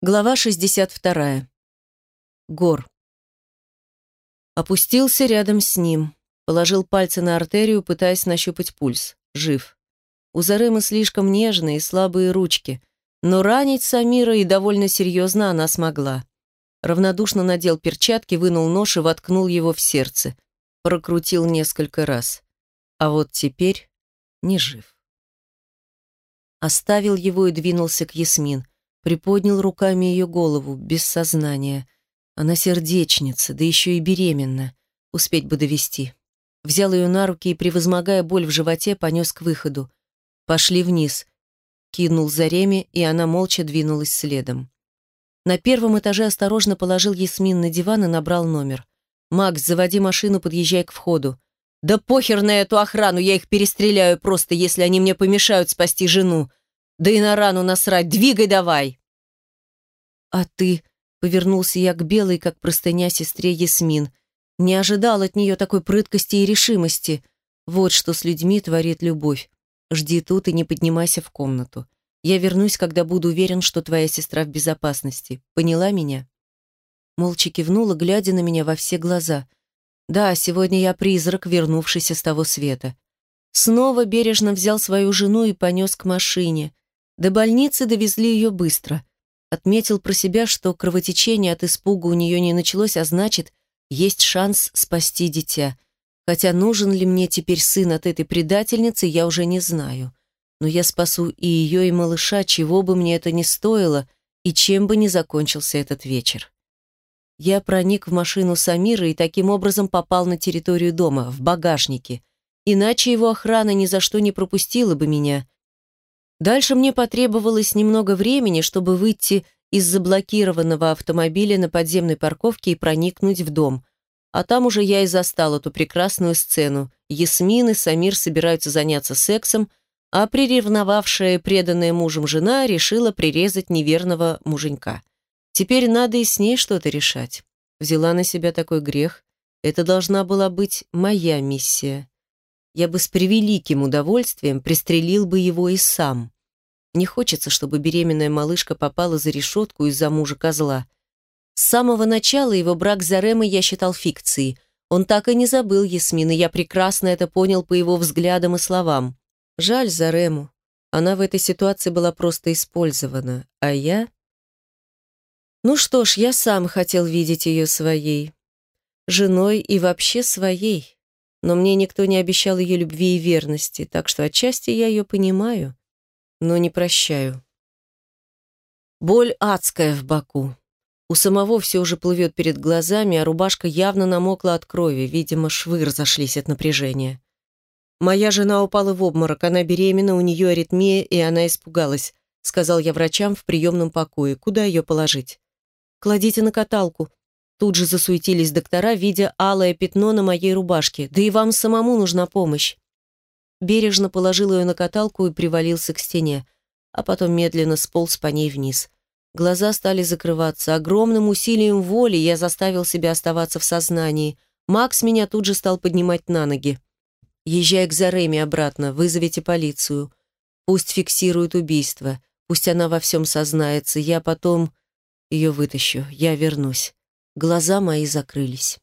Глава 62. Гор. Опустился рядом с ним. Положил пальцы на артерию, пытаясь нащупать пульс. Жив. У Зарымы слишком нежные и слабые ручки. Но ранить Самира и довольно серьезно она смогла. Равнодушно надел перчатки, вынул нож и воткнул его в сердце. Прокрутил несколько раз. А вот теперь не жив. Оставил его и двинулся к Ясмин приподнял руками ее голову, без сознания. Она сердечница, да еще и беременна. Успеть бы довести. Взял ее на руки и, превозмогая боль в животе, понес к выходу. Пошли вниз. Кинул Зареме, и она молча двинулась следом. На первом этаже осторожно положил Ясмин на диван и набрал номер. «Макс, заводи машину, подъезжай к входу». «Да похер на эту охрану, я их перестреляю просто, если они мне помешают спасти жену. Да и на рану насрать, двигай давай!» «А ты?» — повернулся я к белой, как простыня сестре Ясмин. Не ожидал от нее такой прыткости и решимости. Вот что с людьми творит любовь. Жди тут и не поднимайся в комнату. Я вернусь, когда буду уверен, что твоя сестра в безопасности. Поняла меня?» Молча кивнула, глядя на меня во все глаза. «Да, сегодня я призрак, вернувшийся с того света». Снова бережно взял свою жену и понес к машине. До больницы довезли ее быстро. Отметил про себя, что кровотечение от испуга у нее не началось, а значит, есть шанс спасти дитя. Хотя нужен ли мне теперь сын от этой предательницы, я уже не знаю. Но я спасу и ее, и малыша, чего бы мне это ни стоило, и чем бы ни закончился этот вечер. Я проник в машину Самира и таким образом попал на территорию дома, в багажнике. Иначе его охрана ни за что не пропустила бы меня. Дальше мне потребовалось немного времени, чтобы выйти из заблокированного автомобиля на подземной парковке и проникнуть в дом. А там уже я и застал эту прекрасную сцену. Ясмин и Самир собираются заняться сексом, а приревновавшая преданная мужем жена решила прирезать неверного муженька. Теперь надо и с ней что-то решать. Взяла на себя такой грех. Это должна была быть моя миссия я бы с превеликим удовольствием пристрелил бы его и сам. Не хочется, чтобы беременная малышка попала за решетку из-за мужа козла. С самого начала его брак с Заремой я считал фикцией. Он так и не забыл Ясмин, и я прекрасно это понял по его взглядам и словам. Жаль Зарему. Она в этой ситуации была просто использована. А я... Ну что ж, я сам хотел видеть ее своей. Женой и вообще своей но мне никто не обещал ее любви и верности, так что отчасти я ее понимаю, но не прощаю. Боль адская в боку. У самого все уже плывет перед глазами, а рубашка явно намокла от крови, видимо, швы разошлись от напряжения. «Моя жена упала в обморок, она беременна, у нее аритмия, и она испугалась», сказал я врачам в приемном покое. «Куда ее положить?» «Кладите на каталку», Тут же засуетились доктора, видя алое пятно на моей рубашке. Да и вам самому нужна помощь. Бережно положил ее на каталку и привалился к стене, а потом медленно сполз по ней вниз. Глаза стали закрываться. Огромным усилием воли я заставил себя оставаться в сознании. Макс меня тут же стал поднимать на ноги. «Езжай к Зареме обратно, вызовите полицию. Пусть фиксируют убийство. Пусть она во всем сознается. Я потом ее вытащу. Я вернусь». Глаза мои закрылись.